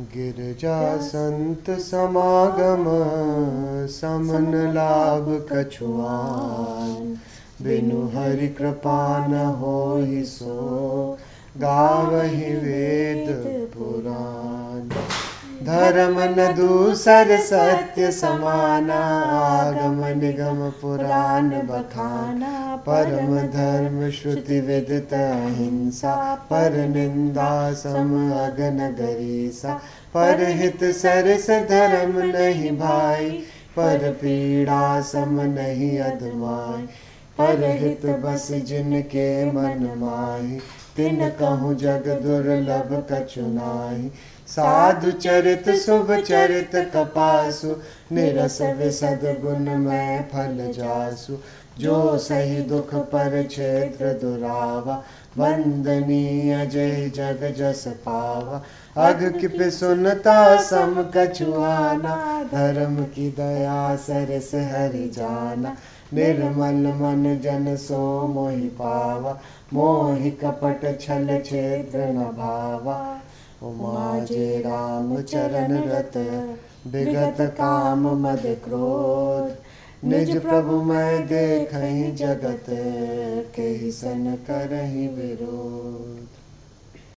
गिरजा समागम समन लाभ कछुआन। बिनु हरि कृपा न हो सो गावहि पुराण धर्म न दूसर सत्य समाना आगम निगम पुराण बखाना। परम धर्म श्रुति विदित अहिंसा, पर निंदा सम अगन गरीसा। पर हित सरस धर्म नहीं भाई, पर पीड़ा सम नहीं अधमाई पर हित बस जिनके मन माही, तिन कहूँ जग दुर्लभ कछुनाही साधु चरित, शुभ चरित कपासु, निरस विसद गुण में फल जासु। जो सही दुख पर क्षेत्र दुरावा, वंदनीय जय जग जस पावा। अग किप सुनता, सम कछुआना धर्म की दया सरस हरि जाना। निर्मल मन जन सो मोहि पावा, मोहि कपट छल क्षेत्र भावा। उमा जे राम चरण रत विगत काम मद क्रोध। निज प्रभु मैं देख जगत के सन करही विरोध।